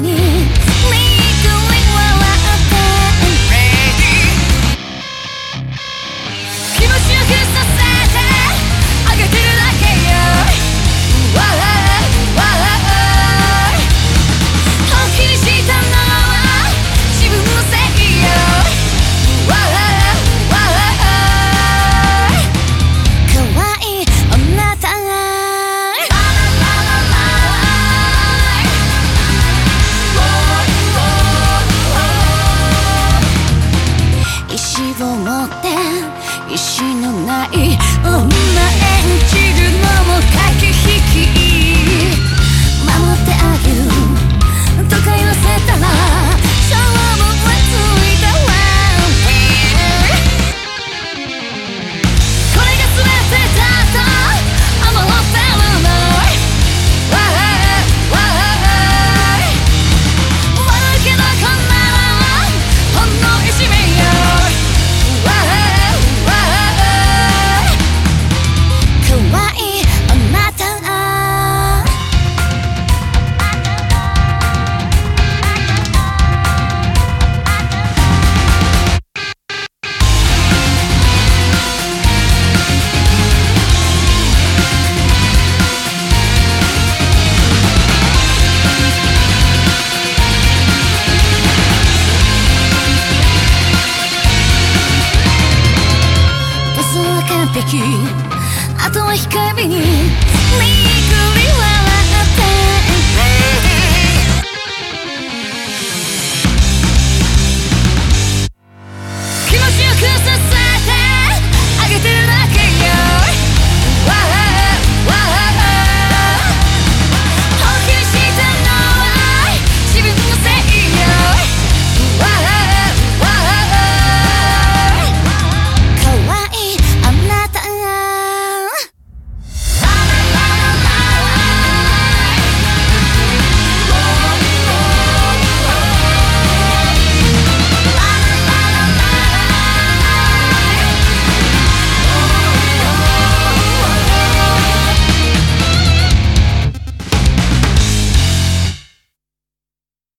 你。石を持って意志のない女演じるのも駆け引きあとは控えめに。